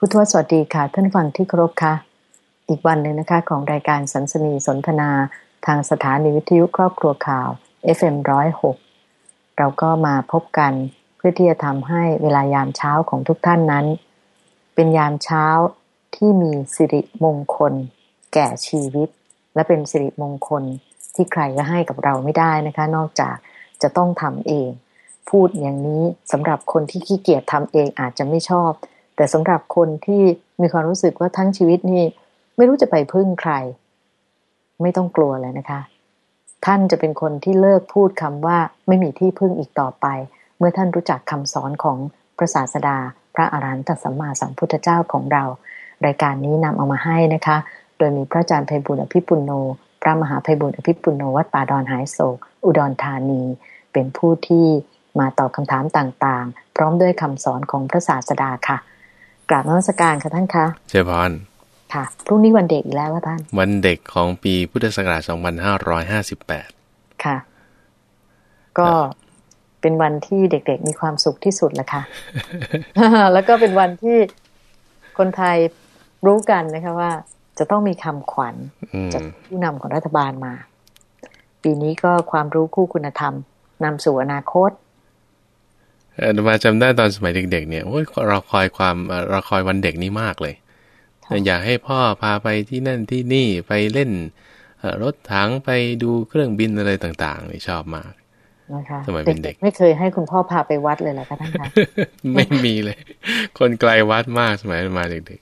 พุทธวสวัสดีค่ะ ท่านฟังที่เคารพค่ะ อีกวันหนึ่งนะคะ ของรายการสันสนีสนทนาทางสถานีวิทยุครอบครัวข่าว FM106 เราก็มาพบกันเพื่อที่จะทำให้เวลายามเช้าของทุกท่านนั้น เป็นยามเช้าที่มีสิริมงคล แก่ชีวิต และเป็นสิริมงคลที่ใครก็ให้กับเราไม่ได้นะคะ นอกจากจะต้องทำเอง พูดอย่างนี้สำหรับคนที่ขี้เกียจทำเองอาจจะไม่ชอบ แต่สำหรับคนที่มีความรู้สึกว่าทั้งชีวิตนี่ไม่รู้จะไปพึ่งใคร ไม่ต้องกลัวเลยนะคะ ท่านจะเป็นคนที่เลิกพูดคำว่าไม่มีที่พึ่งอีกต่อไป เมื่อท่านรู้จักคำสอนของพระศาสดา พระอรหันตสัมมาสัมพุทธเจ้าของเรา รายการนี้นำเอามาให้นะคะ โดยมีพระอาจารย์ไพบุญอภิปุโน พระมหาไพบุญอภิปุโนวัดป่าดอนหายโศก อุดรธานี เป็นผู้ที่มาตอบคำถามต่างๆ พร้อมด้วยคำสอนของพระศาสดาค่ะ กราบนมัสการค่ะท่านคะเจ้าพรค่ะพรุ่งนี้วันเด็กอีกแล้วว่าท่าน วันเด็กของปีพุทธศักราช2558ค่ะ ก็เป็นวันที่เด็กๆมีความสุขที่สุดแหละค่ะ แล้วก็เป็นวันที่คนไทยรู้กันนะคะว่า จะต้องมีคำขวัญอืมจากผู้นำของรัฐบาลมา ปีนี้ก็ความรู้คู่คุณธรรมนำสู่อนาคต เอ่อมาจำได้ตอนสมัยเด็ก ๆ เนี่ยโอ้ยเราคอยความเอ่อเราคอยวันเด็กนี้มากเลยค่ะอยากให้พ่อพาไปที่นั่นที่นี่ไปเล่นเอ่อรถถังไปดูเครื่องบินอะไรต่างๆนี่ชอบมากนะคะสมัยเป็นเด็กไม่เคยให้คุณพ่อพาไปวัดเลยเหรอคะท่านคะไม่มีเลย คนไกลวัดมากสมัยมาเด็ก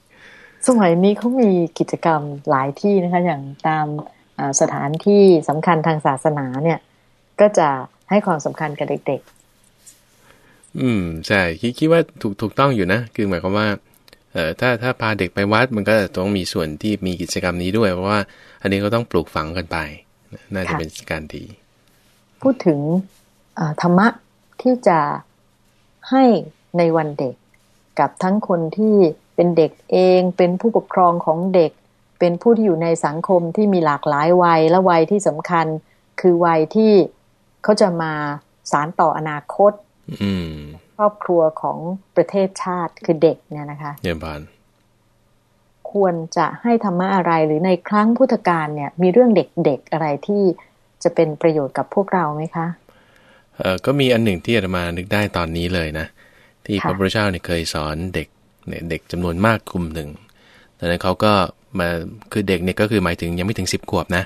สมัยนี้เขามีกิจกรรมหลายที่นะคะ อย่างตามอ่าสถานที่สำคัญทางศาสนาเนี่ย ก็จะให้ความสำคัญกับเด็กๆ อืมใช่คิดคิดว่าถูกถูกต้องอยู่นะ คือหมายความว่าเอ่อถ้าถ้าพาเด็กไปวัดมันก็ต้องมีส่วนที่มีกิจกรรมนี้ด้วย เพราะว่า อันนี้ก็ต้องปลูกฝังกันไป น่าจะเป็นการดี พูดถึงธรรมะที่จะให้ในวันเด็ก กับทั้งคนที่เป็นเด็กเอง เป็นผู้ปกครองของเด็ก เป็นผู้ที่อยู่ในสังคมที่มีหลากหลายวัยและวัยที่สำคัญ คือวัยที่เขาจะมาสารต่ออนาคต ครอบครัวของประเทศชาติคือเด็กเนี่ยนะคะเยี่ยมพานควรจะให้ธรรมะอะไรหรือในครั้งพุทธกาลเนี่ย มีเรื่องเด็กๆอะไรที่จะเป็นประโยชน์กับพวกเราไหมคะเอ่อก็มีอันหนึ่งที่อาตมานึกได้ตอนนี้เลยนะ ที่ค่ะพระพุทธเจ้าเนี่ยเคยสอนเด็กเนี่ยเด็กจำนวนมากกลุ่มหนึ่งตอนนั้นเขาก็มาคือเด็กเนี่ยก็คือหมายถึงยังไม่ถึงสิบขวบนะ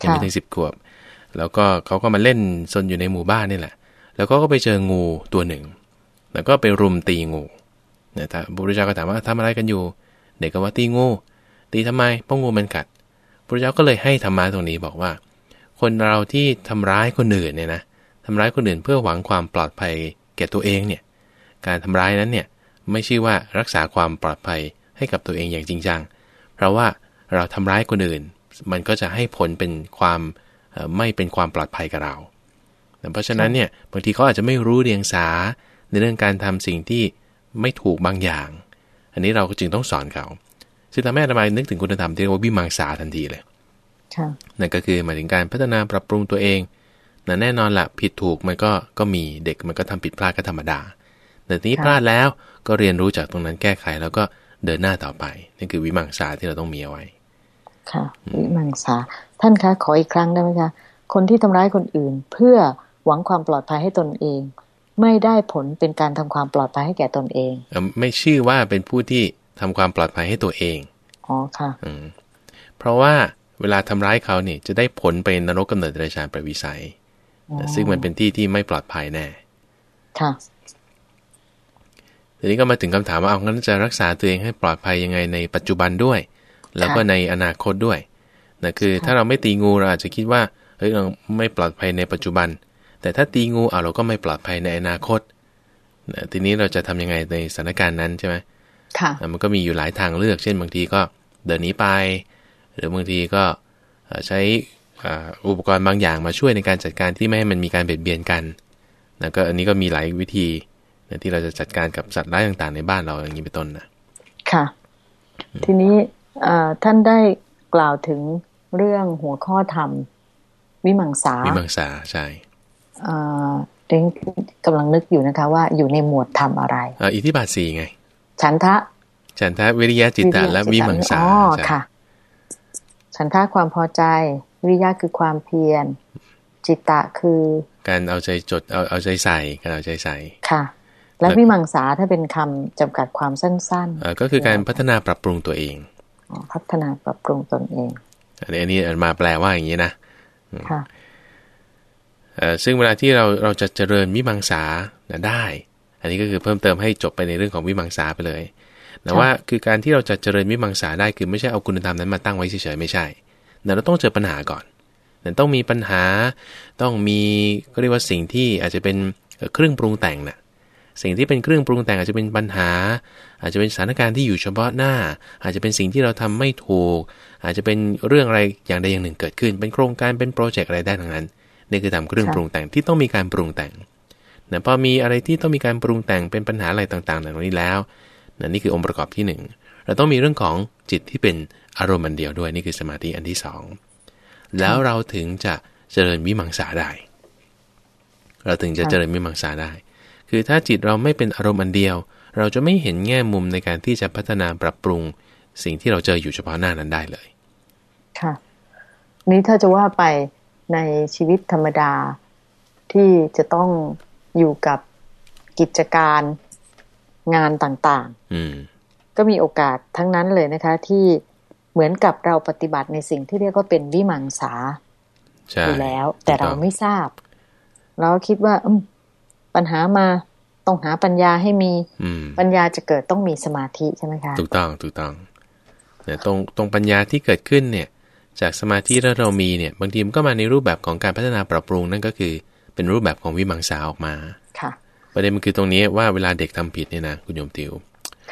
ยังไม่ถึงสิบขวบ แล้วก็เขาก็มาเล่นซนอยู่ในหมู่บ้านนี่แหละ แล้วก็ไปเจองูตัวหนึ่ง แล้วก็ไปรุมตีงูนี่าพระพุทธเจ้าก็ถามว่าทำอะไรกันอยู่ เด็กก็ว่าตีงู ตีทำไมเพราะงูมันกัดพระพุทธเจ้าก็เลยให้ธรรมะตรงนี้บอกว่า คนเราที่ทำร้ายคนอื่นเนี่ยนะทำร้ายคนอื่นเพื่อหวังความปลอดภัยแก่ตัวเองเนี่ย การทำร้ายนั้นเนี่ยไม่ใช่ว่ารักษาความปลอดภัยให้กับตัวเองอย่างจริงจัง เพราะว่าเราทำร้ายคนอื่น มันก็จะให้ผลเป็นความไม่เป็นความปลอดภัยกับเรา เพราะฉะนั้นเนี่ยบางทีเขาอาจจะไม่รู้เรียงสาในเรื่องการทำสิ่งที่ไม่ถูกบางอย่าง อันนี้เราก็จึงต้องสอนเขาซึ่งทำให้อาตมานึกถึงคุณธรรมที่เรียกว่าวิมังสาทันทีเลยค่ะนั่นก็คือหมายถึงการพัฒนาปรับปรุงตัวเองนะแน่นอนละผิดถูกมันก็ก็มีเด็กมันก็ทำผิดพลาดก็ธรรมดา แต่ทีนี้ค่ะพลาดแล้วก็เรียนรู้จากตรงนั้นแก้ไขแล้วก็เดินหน้าต่อไปนี่คือวิมังสาที่เราต้องมีเอาไว้ ค่ะ วิมังสาท่านคะขออีกครั้งได้ไหมคะคนที่ทำร้ายคนอื่นเพื่อ หวังความปลอดภัยให้ตนเอง ไม่ได้ผลเป็นการทำความปลอดภัยให้แก่ตนเองเอ่อไม่ชื่อว่าเป็นผู้ที่ทำความปลอดภัยให้ตัวเองอ๋อค่ะอืมเพราะว่าเวลาทำร้ายเขาเนี่ยจะได้ผลไปนรกกำเนิดเดรัจฉานประวิสัยอ๋อซึ่งมันเป็นที่ที่ไม่ปลอดภัยแน่ค่ะทีนี้ก็มาถึงคำถามว่าเอางั้นจะรักษาตัวเองให้ปลอดภัยยังไงในปัจจุบันด้วย แล้วก็ในอนาคตด้วยนะคือค่ะถ้าเราไม่ตีงูเราอาจจะคิดว่าเฮ้ยเราไม่ปลอดภัยในปัจจุบัน แต่ถ้าตีงูเอาเราก็ไม่ปลอดภัยในอนาคตนะทีนี้เราจะทำยังไงในสถานการณ์นั้นใช่ไหมค่ะอะมันก็มีอยู่หลายทางเลือก เช่นบางทีก็เดินหนีไป หรือบางทีก็เอ่อใช้อ่าอุปกรณ์บางอย่างมาช่วยในการจัดการที่ไม่ให้มันมีการเบียดเบียนกันนะก็อันนี้ก็มีหลายวิธีนะที่เราจะจัดการกับสัตว์ร้ายต่างๆ ในบ้านเราอย่างนี้เป็นต้นนะค่ะ ทีนี้เอ่อท่านได้กล่าวถึงเรื่องหัวข้อธรรมวิมังสาวิมังสาใช่ เอ่อเด้งกำลังนึกอยู่นะคะ ว่าอยู่ในหมวดธรรมอะไรเอ่ออิทธิบาทสี่ไง ฉันทะ ฉันทะวิริยะจิตตะและวิมังสาอ๋อใช่ค่ะ ฉันทะความพอใจ วิริยะคือความเพียร จิตตะคือ การเอาใจจดเอาเอาใจใส่การเอาใจใส่ค่ะ และวิมังสาถ้าเป็นคำจำกัดความสั้นเอ่อก็คือการพัฒนาปรับปรุงตัวเองๆอ๋อพัฒนาปรับปรุงตนเองอันนี้อันนี้มาแปลว่าอย่างนี้นะค่ะเอ่อ ซึ่งเวลาที่เราเราจะเจริญวิมังสานะได้ อันนี้ก็คือเพิ่มเติมให้จบไปในเรื่องของวิมังสาไปเลยแต่ว่าคือการที่เราจะเจริญวิมังสาได้คือไม่ใช่เอาคุณธรรมนั้นมาตั้งไว้เฉยๆไม่ใช่แต่เราต้องเจอปัญหาก่อนแต่ต้องมีปัญหาต้องมีก็เรียกว่าสิ่งที่อาจจะเป็นเครื่องปรุงแต่งน่ะสิ่งที่เป็นเครื่องปรุงแต่งอาจจะเป็นปัญหา อาจจะเป็นสถานการณ์ที่อยู่เฉพาะหน้า อาจจะเป็นสิ่งที่เราทำไม่ถูก อาจจะเป็นเรื่องอะไรอย่างใดอย่างหนึ่งเกิดขึ้น เป็นโครงการเป็นโปรเจกต์อะไรได้ทั้งนั้น นี่คือทำเครื่องค่ะปรุงแต่งที่ต้องมีการปรุงแต่งนะพอมีอะไรที่ต้องมีการปรุงแต่งเป็นปัญหาอะไรต่างๆเหล่านี้แล้วนะนี่คือองค์ประกอบที่หนึ่งเราต้องมีเรื่องของจิตที่เป็นอารมณ์อันเดียวด้วยนี่คือสมาธิอันที่สองแล้วเราถึงจะเจริญวิมังสาได้ เราถึงจะค่ะเจริญวิมังสาได้ คือถ้าจิตเราไม่เป็นอารมณ์อันเดียว เราจะไม่เห็นแง่มุมในการที่จะพัฒนาปรับปรุงสิ่งที่เราเจออยู่เฉพาะหน้านั้นได้เลย ค่ะ นี้ถ้าจะว่าไป ในชีวิตธรรมดา ที่จะต้องอยู่กับกิจการงานต่างอืมๆก็มีโอกาสทั้งนั้นเลยนะคะ ที่เหมือนกับเราปฏิบัติในสิ่งที่เรียกว่าเป็นวิมังสาใช่อยู่แล้ว แต่เราถูกองไม่ทราบ เราคิดว่าอืมปัญหามาต้องหาปัญญาให้มีอืมปัญญาจะเกิดต้องมีสมาธิใช่ไหมคะ ถูกต้องถูกต้องเนี่ยตรงตรงปัญญาที่เกิดขึ้นเนี่ย จากสมาธิที่เรามีเนี่ยบางทีมันก็มาในรูปแบบของการพัฒนาปรับปรุงนั่นก็คือ เป็นรูปแบบของวิมังสาออกมาค่ะประเด็นมันคือตรงนี้ว่าเวลาเด็กทำผิดเนี่ยนะคุณโยมติว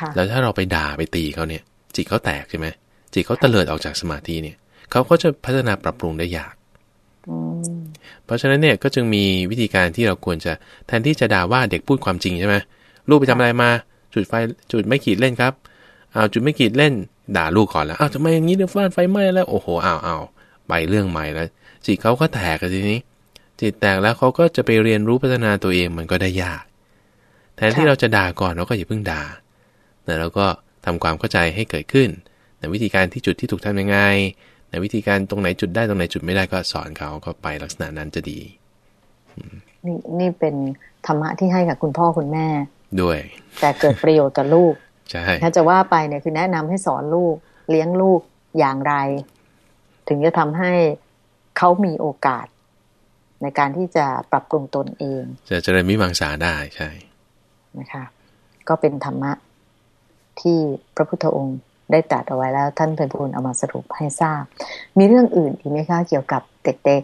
ค่ะแล้วถ้าเราไปด่าไปตีเขาเนี่ย จิตเขาแตกใช่ไหมจิตเขาเตลิดออกจากสมาธิเนี่ยเขาก็จะพัฒนาปรับปรุงได้ยากอืมเพราะฉะนั้นเนี่ยก็จึงมีวิธีการที่เราควรจะแทนที่จะด่าว่าเด็กพูดความจริงใช่ไหมลูกไปทำอะไรมา จุดไฟจุดไม่ขีดเล่นครับอ้าวจุดไม่ขีดเล่น ด่าลูกก่อนแล้วอ้าวทำไมอย่างนี้เดี๋ยวฟ้านไฟไหม้แล้วโอ้โหอ้าวอ้าวไปเรื่องใหม่แล้วจิตเขาก็แตกกันทีนี้ จิตแตกแล้วเขาก็จะไปเรียนรู้พัฒนาตัวเองมันก็ได้ยากแทนที่เราจะด่าก่อนเราก็อย่าเพิ่งด่าแต่เราก็ทำความเข้าใจให้เกิดขึ้นในวิธีการที่จุดที่ถูกทำยังไงในวิธีการตรงไหนจุดได้ตรงไหนจุดไม่ได้ก็สอนเขาก็ไปลักษณะนั้นจะดีนี่นี่เป็นธรรมะที่ให้กับคุณพ่อคุณแม่ ด้วย แต่เกิดประโยชน์กับลูก ใช่ถ้าจะว่าไปเนี่ยคือแนะนำให้สอนลูก เลี้ยงลูกอย่างไร ถึงจะทำให้เขามีโอกาส ในการที่จะปรับปรุงตนเอง จะเจริญมิมังสาได้ใช่นะคะ ก็เป็นธรรมะที่พระพุทธองค์ได้ตรัสเอาไว้แล้ว ท่านเป็นผู้เอามาสรุปให้ทราบ มีเรื่องอื่นอีกไหมคะเกี่ยวกับเด็ก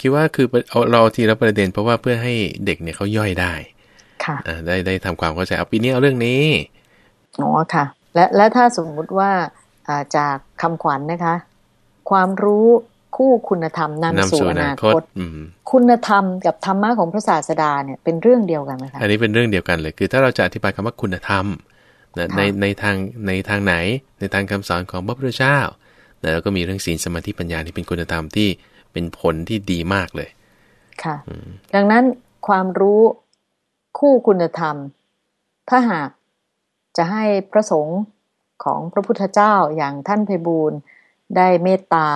คิดว่าคือเอาเราทีละประเด็น เพราะว่าเพื่อให้เด็กเนี่ยเขาย่อยได้ๆค่ะอ่าได้ได้ทำความเข้าใจเอาปีนี้เอาเรื่องนี้ อ๋อค่ะ และและถ้าสมมุติว่าอ่าจากคำขวัญนะคะ ความรู้คู่คุณธรรมนำนำสู่สู่ออนานาคคตตอืมคุณธรรมกับธรรมะของพระศาสดาเนี่ยเป็นเรื่องเดียวกันไหมคะอันนี้เป็นเรื่องเดียวกันเลยคือ ถ้าเราจะอธิบายคำว่าคุณธรรมนะค่ะในในทางในทางไหนในทางคำสอนของพระพุทธเจ้าแล้วก็มีเรื่องศีลสมาธิปัญญาที่เป็นคุณธรรมที่เป็นผลที่ดีมากเลย ค่ะ ดังนั้นความรู้คู่คุณธรรม ถ้าหาก จะให้พระสงฆ์ของพระพุทธเจ้าอย่างท่านไพบูลย์ได้เมตตา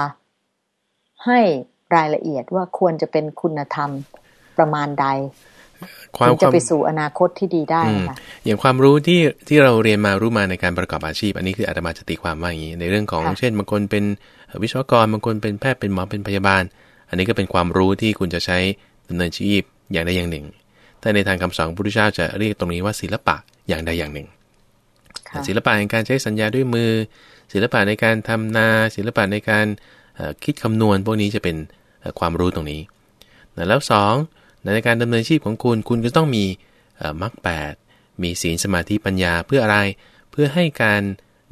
ให้รายละเอียดว่าควรจะเป็นคุณธรรมประมาณใดความถึงคจะวามไปสู่อนาคตที่ดีได้อืมค่ะอย่างความรู้ที่ที่เราเรียนมารู้มาในการประกอบอาชีพ อันนี้คืออาตมาจะตีความว่าอย่างนี้ ในเรื่องของค่ะเช่นบางคนเป็นวิศวกรบางคนเป็นแพทย์เป็นหมอเป็นพยาบาล อันนี้ก็เป็นความรู้ที่คุณจะใช้ดำเนินชีพอย่างใดอย่างหนึ่ง แต่ในทางคำสอนพระพุทธเจ้าจะเรียกตรงนี้ว่าศิลปะอย่างใดอย่างหนึ่งค่ะ ศิลปะในการใช้สัญญาด้วยมือ ศิลปะในการทำนา ศิลปะในการคิดคำนวณ พวกนี้จะเป็นความรู้ตรงนี้ แล้วสองในการดำเนินชีพของคุณ คุณก็ต้องมีมรรคแปดมีศีลสมาธิปัญญาเพื่ออะไร เพื่อให้การ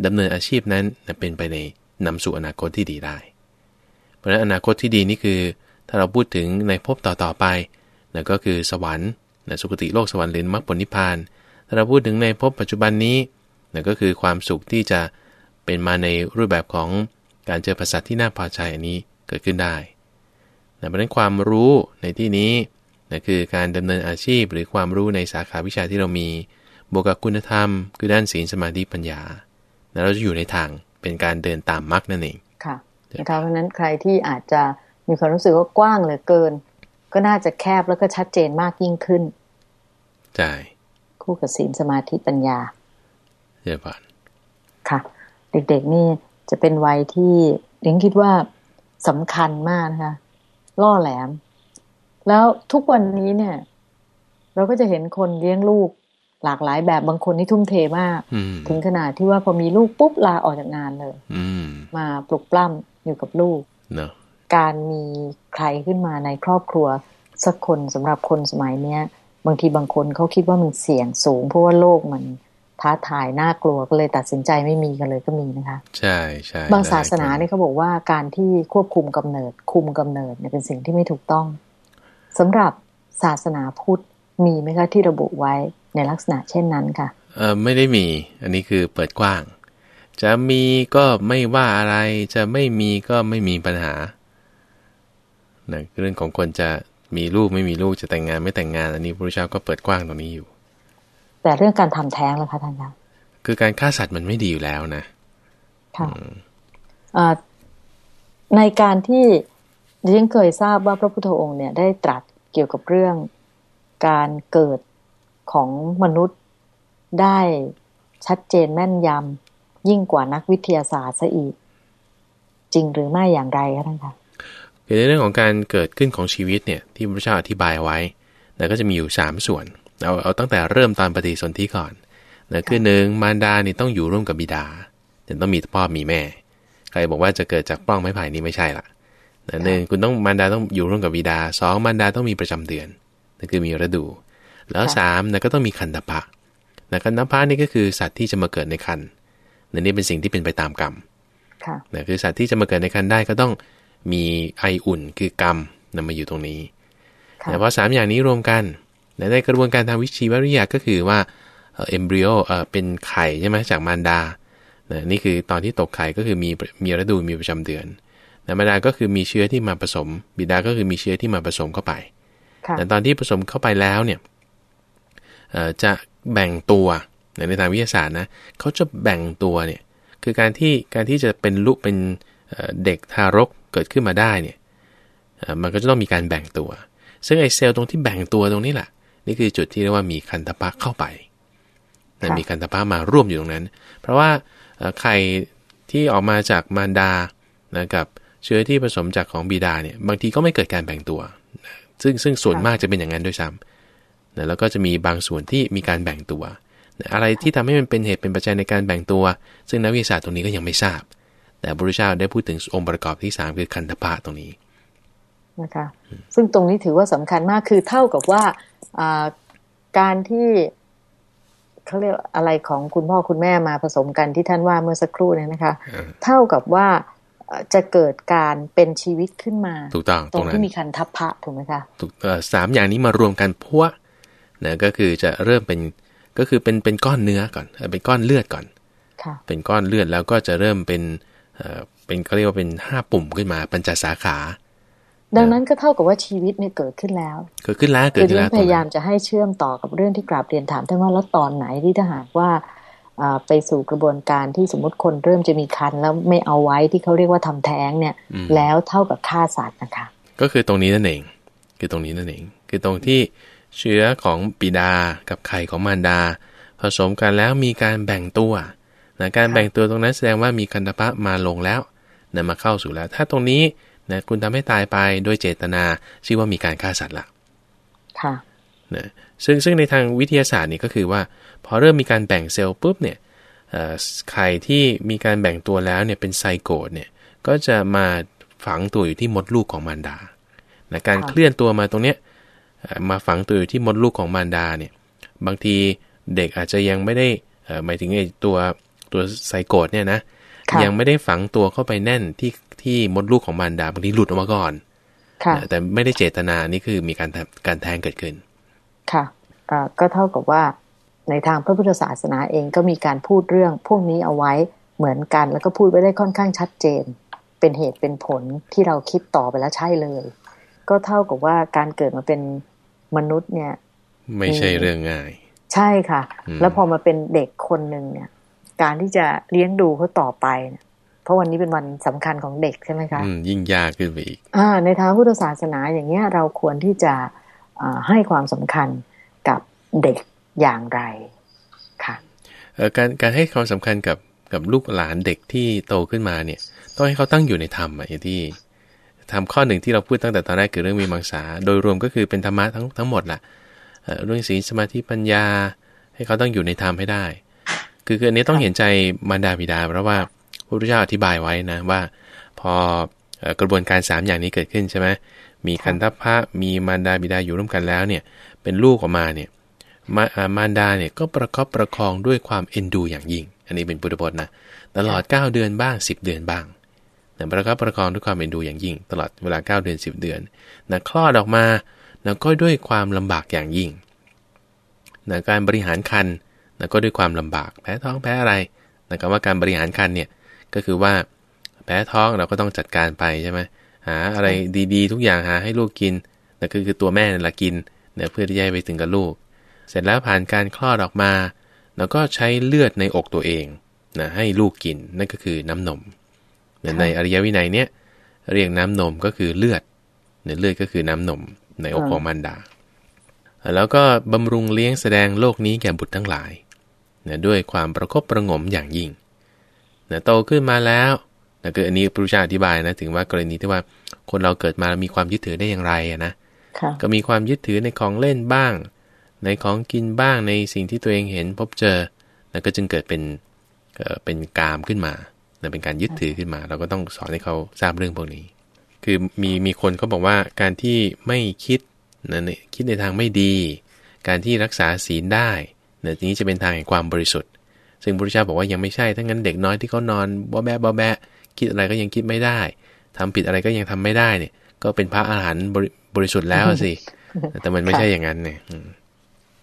ดำเนินอาชีพนั้นเป็นไปในนำสู่อนาคตที่ดีได้ เพราะฉะนั้นอนาคตที่ดีนี่คือ ถ้าเราพูดถึงในภพต่อๆไปนะก็คือสวรรค์สุคติโลกสวรรค์หรือมรรคผลนิพพานถ้าเราพูดถึงในภพปัจจุบันนี้ นั่นก็คือความสุขที่จะเป็นมาในรูปแบบของการเจอภาษาที่น่าพอใจอันนี้เกิดขึ้นได้นะเพราะฉะนั้นความรู้ในที่นี้นะคือการดำเนินอาชีพหรือความรู้ในสาขาวิชาที่เรามี บวกกับคุณธรรม คือด้านศีลสมาธิปัญญาแล้วเราจะอยู่ในทางเป็นการเดินตามมรรคนั่นเอง ค่ะนะคะเพราะนั้นใครที่อาจจะมีความรู้สึกว่ากว้างเหลือเกิน ก็น่าจะแคบแล้วก็ชัดเจนมากยิ่งขึ้น ใช่ คู่กับศีลสมาธิปัญญา เดี๋ยวก่อนค่ะ เด็กๆนี่จะเป็นวัยที่เด็กคิดว่าสำคัญมากนะคะล่อแหลม แล้วทุกวันนี้เนี่ย เราก็จะเห็นคนเลี้ยงลูกหลากหลายแบบบางคนที่ทุ่มเทมากอืมถึงขนาดที่ว่าพอมีลูกปุ๊บลาออกจากงานเลยอืมมาปลุกปล้ำอยู่กับลูกเนาะการมีใครขึ้นมาในครอบครัว สักคนสำหรับคนสมัยเนี้ย บางทีบางคนเขาคิดว่ามันเสี่ยงสูง เพราะว่าโลกมัน ท้าทายน่ากลัวก็เลยตัดสินใจไม่มีกันเลยก็มีนะคะ ใช่ใช่บางศาสนาหลเนี่ยเขาบอกว่าการที่ควบคุมกำเนิด คุมกำเนิดเนี่ยเป็นสิ่งที่ไม่ถูกต้องสำหรับศาสนาพุทธมีไหมคะที่ระบุไว้ในลักษณะเช่นนั้นค่ะเออไม่ได้มี อันนี้คือเปิดกว้าง จะมีก็ไม่ว่าอะไร จะไม่มีก็ไม่มีปัญหานะเรื่องของคนจะมีลูกไม่มีลูกจะแต่งงานไม่แต่งงาน อันนี้พระพุทธเจ้าก็เปิดกว้างตรงนี้อยู่ แต่เรื่องการทำแท้งล่ะคะท่านคะคือการฆ่าสัตว์มันไม่ดีอยู่แล้วนะค่ะอ่าในการที่ดิฉันเคยทราบว่าพระพุทธองค์เนี่ยได้ตรัสเกี่ยวกับเรื่องการเกิดของมนุษย์ได้ชัดเจนแม่นยำยิ่งกว่านักวิทยาศาสตร์ซะอีก จริงหรือไม่อย่างไรคะท่านคะคือในเรื่องของการเกิดขึ้นของชีวิตเนี่ยที่พระพุทธเจ้าอธิบายเอาไว้นะก็จะมีอยู่ 3 ส่วน เอาเอาตั้งแต่เริ่มตอนปฏิสนธิก่อนนะคือหนึ่งมารดานี่ต้องอยู่ร่วมกับบิดาจะต้องมีพ่อมีแม่ ใครบอกว่าจะเกิดจากปล้องไม้ไผ่นี่ไม่ใช่ละนะหนึ่งคุณต้องมารดาต้องอยู่ร่วมกับบิดาสองมารดาต้องมีประจำเดือนนั่นคือมีฤดู แล้วสามนะก็ต้องมีคันธปะนะคันธปะนี่ก็คือสัตว์ที่จะมาเกิดในคันนะนี่เป็นสิ่งที่เป็นไปตามกรรมค่ะนะคือสัตว์ที่จะมาเกิดในครรภ์ได้ก็ต้องมีไออุ่นคือกรรมนำมาอยู่ตรงนี้ค่ะแต่พอสามอย่างนี้รวมกันนะ ในกระบวนการทางวิชีววิทยาก็คือว่าเอ็มบริโอเอ่อเป็นไข่ใช่ไหมจากมารดานะนี่คือตอนที่ตกไข่ก็คือมีมีฤดูมีประจำเดือนนะมารดาก็คือมีเชื้อที่มาผสม บิดาก็คือมีเชื้อที่มาผสมเข้าไปค่ะแต่ตอนที่ผสมเข้าไปแล้วเนี่ยเอ่อจะแบ่งตัวในทางวิทยาศาสตร์นะเขาจะแบ่งตัวเนี่ยคือการที่การที่จะเป็นลูกเป็นเอ่อเด็กทารกเกิดขึ้นมาได้เนี่ยเอ่อมันก็จะต้องมีการแบ่งตัว ซึ่งไอเซลล์ตรงที่แบ่งตัวตรงนี้แหละ นี่คือจุดที่เรียกว่ามีคันธปะเข้าไปนะมีคันธปะมาร่วมอยู่ตรงนั้น เพราะว่าเอ่อไข่ที่ออกมาจากมารดานะกับเชื้อที่ผสมจากของบิดาเนี่ยบางทีก็ไม่เกิดการแบ่งตัว ซึ่งซึ่งส่วนมากจะเป็นอย่างนั้นด้วยซ้ำนะแล้วก็จะมีบางส่วนที่มีการแบ่งตัวนะอะไรที่ทำให้มันเป็นเหตุเป็นปัจจัยในการแบ่งตัว ซึ่งนักวิทยาศาสตร์ตรงนี้ก็ยังไม่ทราบ แต่บริชาได้พูดถึงองค์ประกอบที่3คือคันธปะตรงนี้นะคะซึ่งตรงนี้ถือว่าสำคัญมากคือเท่ากับว่าอ่า การที่เขาเรียกอะไรของคุณพ่อคุณแม่มาผสมกันที่ท่านว่าเมื่อสักครู่เนี่ยนะคะอ่าเท่ากับว่าเอ่อจะเกิดการเป็นชีวิตขึ้นมาถูกต้องตตรรงงนั้นที่มีคันทัพพระถูกไหมคะถูกเอ่อสามอย่างนี้มารวมกันพัวนะก็คือจะเริ่มเป็นก็คือเป็นเป็นก้อนเนื้อก่อนเอ่อเป็นก้อนเลือดก่อนค่ะเป็นก้อนเลือดแล้วก็จะเริ่มเป็นเอ่อเป็นเขาเรียกว่าเป็นห้าปุ่มขึ้นมาปัญจสาขา ดังนั้นก็เท่ากับว่าชีวิตเนี่ยเกิดขึ้นแล้ว เกิดขึ้นแล้วเกิคืดอขึ้นเรื่แล้อวงพยายามจะให้เชื่อมต่อกับเรื่องที่กราบเรียนถามท่านว่าแล้วตอนไหนที่ถ้าหากว่าอ่าไปสู่กระบวนการที่สมมติคนเริ่มจะมีคันแล้วไม่เอาไว้ที่เขาเรียกว่าทำแท้งเนี่ยอืมแล้วเท่ากับฆ่าสัตว์นะคะ ก็คือตรงนี้นั่นเอง คือตรงนี้นั่นเอง คือตรงที่เชื้อของบิดากับไข่ของมารดา ผสมกันแล้วมีการแบ่งตัวนะการแบ่งตัวตรงนั้นแสดงว่ามีคันธปะมาลงแล้วนะมาเข้าสู่แล้ว ถ้าตรงนี้ นะคุณทำให้ตายไปด้วยเจตนาชื่อว่ามีการฆ่าสัตว์ละค่ะนะซึ่งซึ่งในทางวิทยาศาสตร์นี่ก็คือว่า พอเริ่มมีการแบ่งเซลล์ปุ๊บเนี่ยเอ่อไข่ที่มีการแบ่งตัวแล้วเนี่ยเป็นไซโกตเนี่ยก็จะมาฝังตัวอยู่ที่มดลูกของมารดานะการค่ะเคลื่อนตัวมาตรงเนี้ยเอ่อมาฝังตัวอยู่ที่มดลูกของมารดาเนี่ยบางทีเด็กอาจจะยังไม่ได้เอ่อหมายถึงไอ้ตัวตัวไซโกตเนี่ยนะค่ะยังไม่ได้ฝังตัวเข้าไปแน่นที่ ที่มดลูกของมารดาบางทีหลุดออกมาก่อนค่ะนะแต่ไม่ได้เจตนานี่คือมีการแทการแท้งเกิดขึ้น ค่ะอ่าก็เท่ากับว่าในทางพระพุทธศาสนาเองก็มีการพูดเรื่องพวกนี้เอาไว้เหมือนกัน แล้วก็พูดไว้ได้ค่อนข้างชัดเจน เป็นเหตุเป็นผลที่เราคิดต่อไปแล้วใช่เลย ก็เท่ากับว่าการเกิดมาเป็นมนุษย์เนี่ย ไม่ใช่เรื่องง่าย ใช่ค่ะ แล้วพอมาเป็นเด็กคนหนึ่งเนี่ย การที่จะเลี้ยงดูเขาต่อไป เนี่ยเพราะวันนี้เป็นวันสำคัญของเด็กใช่ไหมคะยิ่งยากขึ้นไปอีกอ่าในทางพุทธศาสนาอย่างเงี้ยเราควรที่จะให้ความสำคัญกับเด็กอย่างไรค่ะการการให้ความสำคัญกับกับลูกหลานเด็กที่โตขึ้นมาเนี่ย ต้องให้เขาตั้งอยู่ในธรรมอะอย่างที่ทำข้อหนึ่งที่เราพูดตั้งแต่ตอนแรกคือเรื่องมีมังสา โดยรวมก็คือเป็นธรรมะทั้งทั้งหมดแหละเรื่องศีลสมาธิปัญญา ให้เขาต้องอยู่ในธรรมให้ได้ คือคืออันนี้ต้องเห็นใจมารดาบิดาเพราะว่า พุทธเจ้าอธิบายไว้นะว่า พอกระบวนการ 3 อย่างนี้เกิดขึ้นใช่ไหมมีคันทัพพระมีมารดาบิดาอยู่ร่วมกันแล้วเนี่ยเป็นลูกออกมาเนี่ยมามารดาเนี่ยก็ประคับประคองด้วยความเอ็นดูอย่างยิ่ง อันนี้เป็นพุทธพจน์นะตลอด 9 เดือนบ้าง 10 เดือนบ้างนะประคับประคองด้วยความเอ็นดูอย่างยิ่ง ตลอดเวลา 9 เดือน 10 เดือนนะคลอดออกมานะก็ด้วยความลำบากอย่างยิ่งนะการบริหารคันนะก็ด้วยความลำบากแพ้ท้องแพ้อะไรนะคำว่าการบริหารคันเนี่ย ก็คือว่าแพ้ท้องเราก็ต้องจัดการไปใช่ไหมหาอะไรดีๆ ทุกอย่างหาให้ลูกกินนั่นก็คือตัวแม่นั่นแหละกินเนี่ยเพื่อที่จะไปถึงกับลูก เสร็จแล้วผ่านการคลอดออกมาแล้วก็ใช้เลือดในอกตัวเองนะให้ลูกกินนั่นก็คือน้ำนม ในอริยวินัยเนี่ยเรียกน้ำนมก็คือเลือดเนื้อเลือดก็คือน้ำนมในอกของมารดา แล้วก็บำรุงเลี้ยงแสดงโลกนี้แก่บุตรทั้งหลายนะด้วยความประคบประงมอย่างยิ่ง นะโตขึ้นมาแล้วนะคืออันนี้พระพุทธเจ้าอธิบายนะถึงว่ากรณีที่ว่าคนเราเกิดมามีความยึดถือได้อย่างไรนะก็มีความยึดถือในของเล่นบ้าง ในของกินบ้างในสิ่งที่ตัวเองเห็นพบเจอแล้วก็จึงเกิดเป็นเป็นกามขึ้นมาเป็นการยึดถือขึ้นมา เราก็ต้องสอนให้เขาทราบเรื่องพวกนี้ คือมีมีคนเขาบอกว่าการที่ไม่คิดนะคิดในทางไม่ดี การที่รักษาศีลได้เนี่ยนี้จะเป็นทางแห่งความบริสุทธิ์ ซึ่งพระพุทธเจ้าบอกว่ายังไม่ใช่ถ้างั้นเด็กน้อยที่เขานอนบ่แบะบ่แบะคิดอะไรก็ยังคิดไม่ได้ทำผิดอะไรก็ยังทำไม่ได้เนี่ย ก็เป็นพระอาหารหันต์บริสุทธิ์แล้วสิแต่มันไม่ใช่อย่างนั้นเนี่ย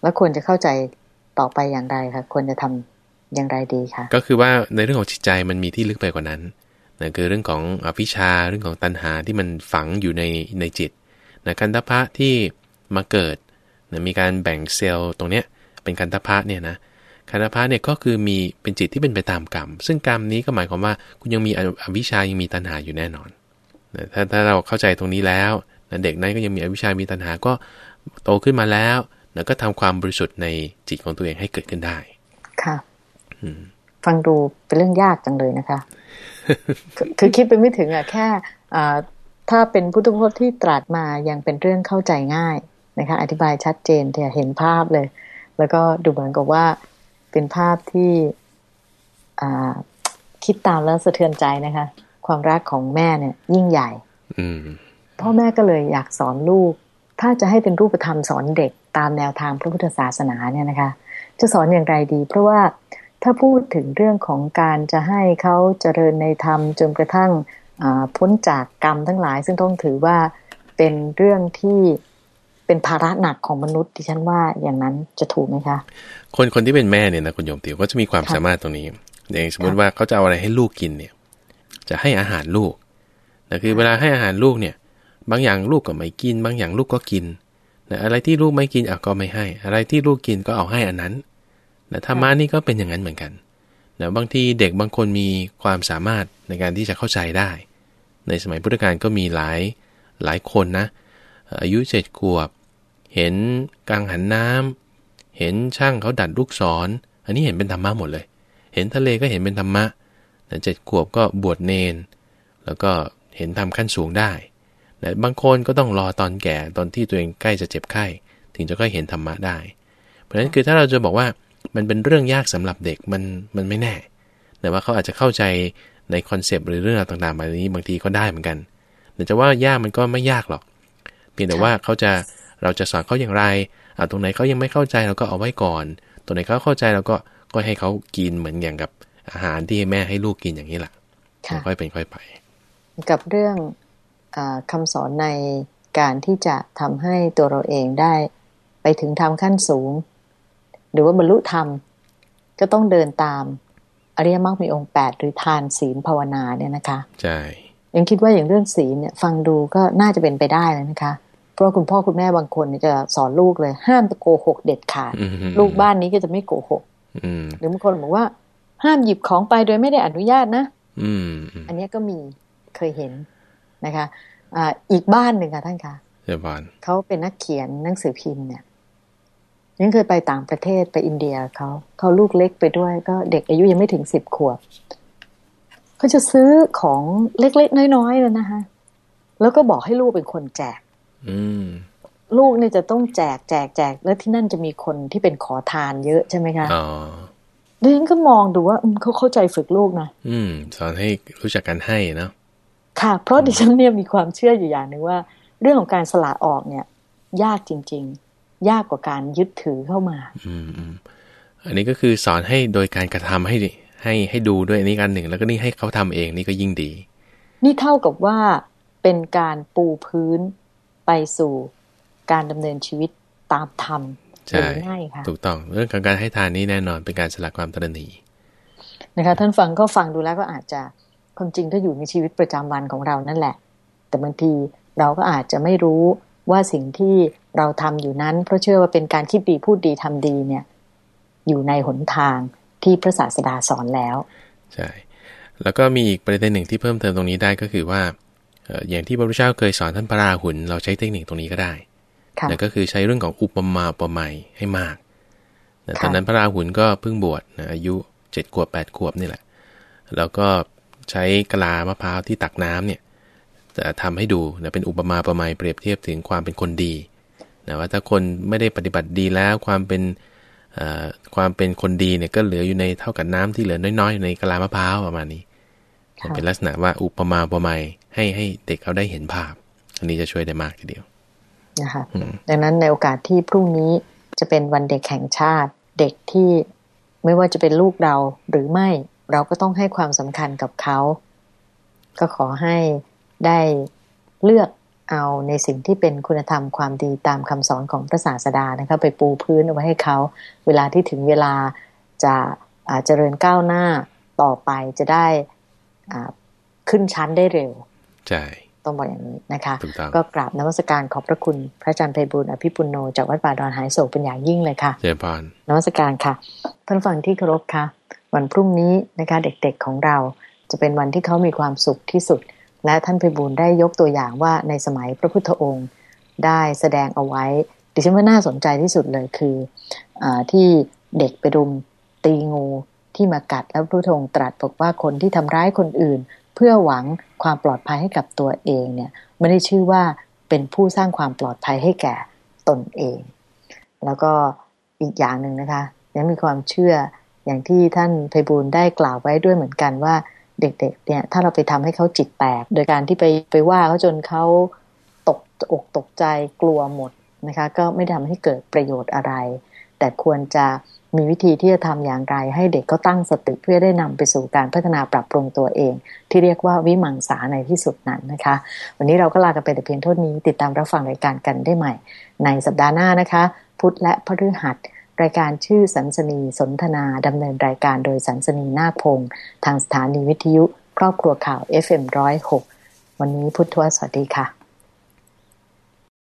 แล้วควรจะเข้าใจต่อไปอย่างไรคะควรจะทำอย่างไรดีคะก็คือว่าในเรื่องของจิตใจมันมีที่ลึกไปกว่านั้นนะคือเรื่องของอภิชาเรื่องของตัณหาที่มันฝังอยู่ในในจิตนะคันธพะที่มาเกิดนะมีการแบ่งเซลล์ตรงเนี้ยเป็นคันธพะเนี่ยนะ คันธพะเนี่ยก็คือมีเป็นจิตที่เป็นไปตามกรรม ซึ่งกรรมนี้ก็หมายความว่า คุณยังมีอวิชายังมีตัณหาอยู่แน่นอนถ้าถ้าเราเข้าใจตรงนี้แล้วเด็กนั้นก็ยังมีอวิชามีตัณหาก็โตขึ้นมาแล้วแล้วก็ทำความบริสุทธิ์ในจิตของตัวเองให้เกิดขึ้นได้ ค่ะฟังดูเป็นเรื่องยากจังเลยนะคะ คือคิดไปไม่ถึงอะแค่ถ้าเป็นพุทธพจน์ที่ตรัสมายังเป็นเรื่องเข้าใจง่ายนะคะ อธิบายชัดเจนเถเห็นภาพเลย แล้วก็ดูเหมือนกับว่า เป็นภาพที่คิดตามแล้วสะเทือนใจนะคะ ความรักของแม่เนี่ยยิ่งใหญ่พ่อแม่ก็เลยอยากสอนลูก ถ้าจะให้เป็นรูปธรรมสอนเด็กตามแนวทางพระพุทธศาสนาเนี่ยนะคะ จะสอนอย่างไรดี เพราะว่าถ้าพูดถึงเรื่องของการจะให้เขาเจริญในธรรมจนกระทั่งพ้นจากกรรมทั้งหลาย ซึ่งต้องถือว่าเป็นเรื่องที่ เป็นภาระหนักของมนุษย์ที่ฉันว่าอย่างนั้นจะถูกไหมคะ คนคนที่เป็นแม่เนี่ยนะคุณโยมติวก็จะมีความสามารถตรงนี้ อย่างสมมติว่าเขาจะเอาอะไรให้ลูกกินเนี่ย จะให้อาหารลูกแต่คือเวลาให้อาหารลูกเนี่ย บางอย่างลูกก็ไม่กิน บางอย่างลูกก็กินแต่อะไรที่ลูกไม่กินอะก็ไม่ให้ อะไรที่ลูกกินก็เอาให้อันนั้นแต่ธรรมะนี่ก็เป็นอย่างนั้นเหมือนกันแต่บางทีเด็กบางคนมีความสามารถในการที่จะเข้าใจได้ ในสมัยพุทธกาลก็มีหลายหลายคนนะ อายุเจ็ดขวบ เห็นกังหันน้ำเห็นช่างเขาดัดลูกศรออันนี้เห็นเป็นธรรมะหมดเลย เห็นทะเลก็เห็นเป็นธรรมะแต่เจ็ดขวบก็บวชเนน แล้วก็เห็นทำขั้นสูงได้แต่บางคนก็ต้องรอตอนแก่ตอนที่ตัวเองใกล้จะเจ็บไข้ ถึงจะค่อยเห็นธรรมะได้ เพราะฉะนั้นคือถ้าเราจะบอกว่ามันเป็นเรื่องยากสำหรับเด็กมันมันไม่แน่ แต่ว่าเขาอาจจะเข้าใจในคอนเซปต์หรือเรื่องต่างๆแบบนี้บางทีก็ได้เหมือนกันแต่จะว่ายากมันก็ไม่ยากหรอก เพียงแต่ว่าเขาจะเราจะสอนเขาอย่างไรเอาตรงไหนเขายังไม่เข้าใจเราก็เอาไว้ก่อน ตรงไหนเขาเข้าใจเราก็ก็ให้เขากินเหมือนอย่างกับอาหารที่แม่ให้ลูกกินอย่างนี้แหละค่อยเป็นค่อยไป กับเรื่องอคำสอนในการที่จะทำให้ตัวเราเองได้ ไปถึงทำขั้นสูง หรือว่าบรรลุธรรมก็ต้องเดินตามอริยมรรคมีองค์แปดหรือทานศีลภาวนาเนี่ยนะคะ ใช่ ยังคิดว่าอย่างเรื่องศีลเนี่ยฟังดูก็น่าจะเป็นไปได้เลยนะคะ เพราะคุณพ่อคุณแม่บางคนจะสอนลูกเลย ห้ามตะโกหกเด็ดขาดอืมลูกบ้านนี้ก็จะไม่โกหกอืมหรือบางคนบอกว่า ห้ามหยิบของไปโดยไม่ได้อนุญาตนะอืมอืมอันเนี้ยก็มีเคยเห็นนะคะอ่าอีกบ้านหนึ่งค่ะท่านคะเจ้าพรเขาเป็นนักเขียนหนังสือพิมพ์เนี่ยยังเคยไปต่างประเทศไปอินเดียเขาเขาลูกเล็กไปด้วย ก็เด็กอายุยังไม่ถึงสิบขวบ เขาจะซื้อของเล็กๆน้อยๆเลยนะคะ แล้วก็บอกให้ลูกเป็นคนแจกอืมลูกเนี่ยจะต้องแจกแจกแจกแล้วที่นั่นจะมีคนที่เป็นขอทานเยอะใช่ไหมคะอ๋อดิฉันก็มองดูว่าอืมเขาเข้าใจฝึกลูกนะอืม สอนให้รู้จักการให้เนาะค่ะ เพราะดิฉันเนี่ยมีความเชื่ออยู่อย่างหนึ่งว่า เรื่องของการสละออกเนี่ย ยากจริง ๆ ยากกว่าการยึดถือเข้ามา อืมอืมอันนี้ก็คือสอนให้โดยการกระทำให้ ให้ให้ดูด้วยอันนี้การหนึ่ง แล้วก็นี่ให้เขาทำเองนี่ก็ยิ่งดี นี่เท่ากับว่าเป็นการปูพื้นไปสู่การดำเนินชีวิตตามธรรมใช่โดยง่ายค่ะถูกต้องเรื่องของการให้ทานนี่แน่นอนเป็นการสละความตระหนี่นะคะท่านฟังก็ฟังดูแล้วก็อาจจะความจริงถ้าอยู่ในชีวิตประจำวันของเรานั่นแหละ แต่บางทีเราก็อาจจะไม่รู้ว่าสิ่งที่เราทำอยู่นั้น เพราะเชื่อว่าเป็นการคิดดีพูดดีทำดีเนี่ย อยู่ในหนทาง ที่พระศาสดาสอนแล้วใช่แล้วก็มีอีกประเด็นหนึ่งที่เพิ่มเติมตรงนี้ได้ก็คือว่าเอ่ออย่างที่พระพุทธเจ้าเคยสอนท่านพระราหุลเราใช้เทคนิคตรงนี้ก็ได้ค่ะนั่นก็คือใช้เรื่องของอุปมาอุปไมยให้มากนะค่ะตอนนั้นพระราหุลก็เพิ่งบวชนะอายุเจ็ดขวบแปดขวบนี่แหละ แล้วก็ใช้กะลามะพร้าวที่ตักน้ำเนี่ยจะทำให้ดูนะเป็นอุปมาอุปไมยเปรียบเทียบถึงความเป็นคนดีนะว่าถ้าคนไม่ได้ปฏิบัติดีแล้วความเป็นเอ่อ ความเป็นคนดีเนี่ยก็เหลืออยู่ในเท่ากับน้ำที่เหลือน้อยๆอยู่ในกะลามะพร้าวประมาณนี้ค่ะเป็นลักษณะว่าอุปมาอุปไมยให้ให้เด็กเขาได้เห็นภาพ อันนี้จะช่วยได้มากทีเดียวนะคะอืมดังนั้นในโอกาสที่พรุ่งนี้จะเป็นวันเด็กแห่งชาติ เด็กที่ไม่ว่าจะเป็นลูกเราหรือไม่เราก็ต้องให้ความสำคัญกับเขา ก็ขอให้ได้เลือก เอาในสิ่งที่เป็นคุณธรรมความดีตามคำสอนของพระศาสดานะคะไปปูพื้นเอาไว้ให้เขา เวลาที่ถึงเวลาจะอ่าเจริญก้าวหน้าต่อไปจะได้อ่าขึ้นชั้นได้เร็ว ใช่ต้องบอกอย่างนี้นะคะถูกต้องก็กราบนมัสการขอบพระคุณพระอาจารย์ไพบุญอภิปุโนจากวัดป่าดอนหายโศกเป็นอย่างยิ่งเลยค่ะเจริญพรนมัสการค่ะท่านฟังที่เคารพค่ะ วันพรุ่งนี้นะคะเด็กๆของเราจะเป็นวันที่เขามีความสุขที่สุด และท่านไพบุญได้ยกตัวอย่างว่าในสมัยพระพุทธองค์ได้แสดงเอาไว้ ดิฉันว่าน่าสนใจที่สุดเลยคืออที่เด็กไปรุมตีงูที่มากัดแล้วพระพุทธองค์ตรัสบอกว่าคนที่ทำร้ายคนอื่น เพื่อหวังความปลอดภัยให้กับตัวเองเนี่ยไม่ได้ชื่อว่าเป็นผู้สร้างความปลอดภัยให้แก่ตนเอง แล้วก็อีกอย่างหนึ่งนะคะยังมีความเชื่ออย่างที่ท่านไพบูลได้กล่าวไว้ด้วยเหมือนกันว่า เด็กๆเนี่ยถ้าเราไปทำให้เขาจิตแตก โดยการที่ไปไปว่าเขาจนเขาตกอกตกใจกลัวหมดนะคะก็ไม่ทำให้เกิดประโยชน์อะไร แต่ควรจะมีวิธีที่จะทำอย่างไร ให้เด็กก็ตั้งสติเพื่อได้นำไปสู่การพัฒนาปรับปรุงตัวเอง ที่เรียกว่าวิมังสาในที่สุดนั้นนะคะ วันนี้เราก็ลากันไปแต่เพียงเท่านี้ ติดตามรับฟังรายการกันได้ใหม่ ในสัปดาห์หน้านะคะ พุธและพฤหัส รายการชื่อสันสนีสนทนาดำเนินรายการโดยสันสนีนาคพงศ์ทางสถานีวิทยุ ครอบครัวข่าว FM106 วันนี้พุทธวสวัสดีค่ะ